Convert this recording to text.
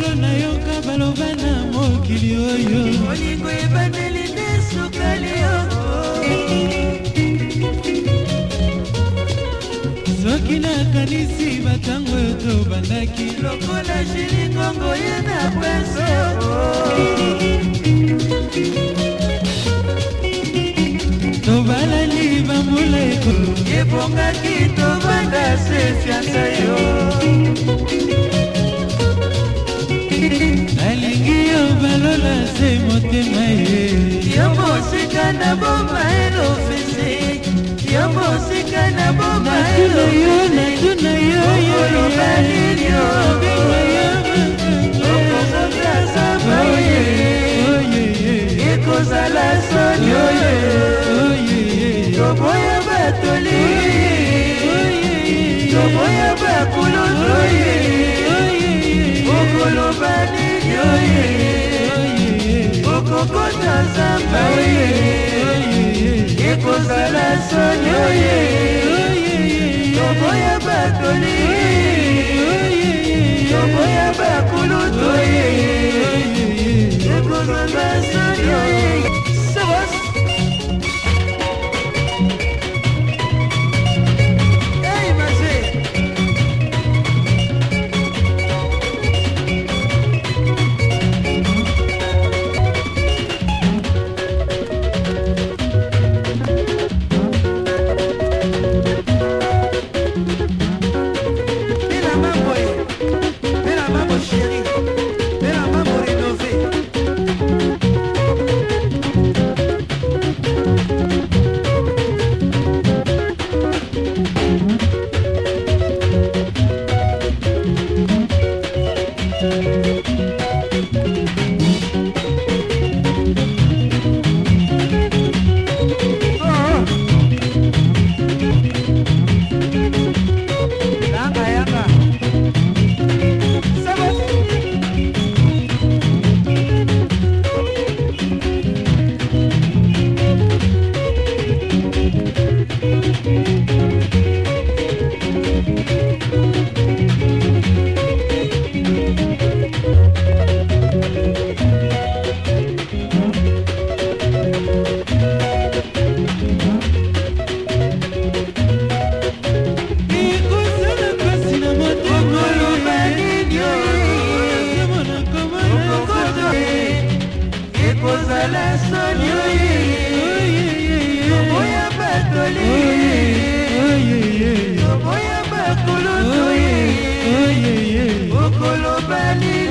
solo nayoka baloba na mokili oyo molingo ebandeli nde sukali yoko soki nakanisi batango oyo tobandaki lokola jilingongo ye na pweso tobalali bambula ekolo ebongaki tobanda sesiansa yo ete motema ye yombo osika na boma elofese yombo osika na boma elofese natuna yo natuna yo yo kokota zamba ekozala soni oye Thank you. celeste nyoi toboya batoli toboya bakolosoi okolobalili